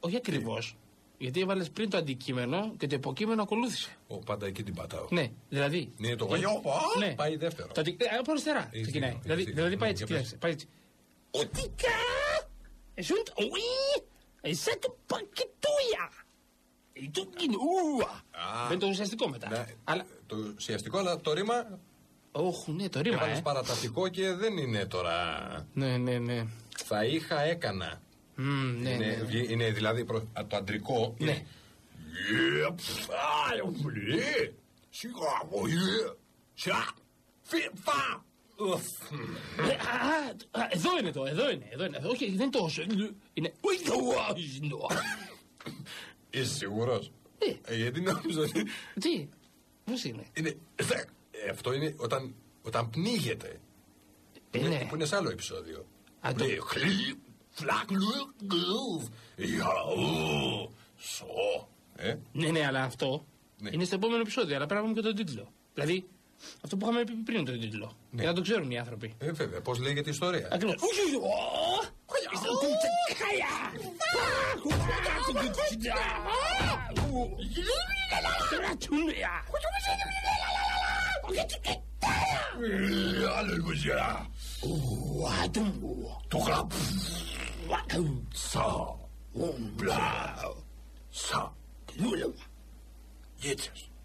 Όχι ακριβώς. Γιατί έβαλες πριν το αντικείμενο και το υποκείμενο ακολούθησε. Ο, πάντα εκεί την πατάω. Ναι, δηλαδή. Ναι, το Ε, γονιό, α, ναι. πάει δεύτερο. Το αντι- ε, Από αριστερά Ε, ξεκινάει. ε, Δηλαδή, ε, δηλαδή ε, πάει ε, έτσι. για πες. κοίταξε, Πάει έτσι. Οτικά! Εσούντ, ουί! Εσέ το πακετούια! Ε, το κοινούα! Α. Δεν το ουσιαστικό μετά. Ναι, Αλλά. Το ουσιαστικό, αλλά το ρήμα Όχι, ναι, το ρήμα. έβαλες Ε. παρατατικό και δεν είναι τώρα. Ναι, ναι, ναι. Θα είχα, έκανα. Μμ, ναι, είναι, ναι. βγει- είναι δηλαδή προ- α, το αντρικό. Ναι. είναι, «Ε, πφ, α, ε, μπλε, σιγά, ο, ε, σα, φι, φα». Ουφ. Ε, α, α, Εδώ είναι το, εδώ είναι. Εδώ είναι. Όχι, δεν είναι τόσο. Είναι. Ουι, το, α, ζνο. Είσαι σίγουρος; Ε. Ε, γιατί νόμιζα ότι Τι, πώς είναι; είναι, ε, αυτό είναι όταν, όταν πνίγεται. Ε, Είναι- ναι. Που είναι σε άλλο επεισόδιο. Α, το- Λέει, «Χλι, φλακ, λου, γλουβ, για, ου, σο». Ε, Ναι, ναι, αλλά αυτό Ναι. είναι στο επόμενο επεισόδιο. Αλλά πρέπει να πούμε και τον τίτλο. Δηλαδή, αυτό που είχαμε πει πριν τον τίτλο. Ναι. Για να το ξέρουν οι άνθρωποι. ε, βέβαια, πώς λέγεται η ιστορία. Ακριβώ. Ε, Αλληλούια. Sağ, on blow. Sağ, blue. Yeter.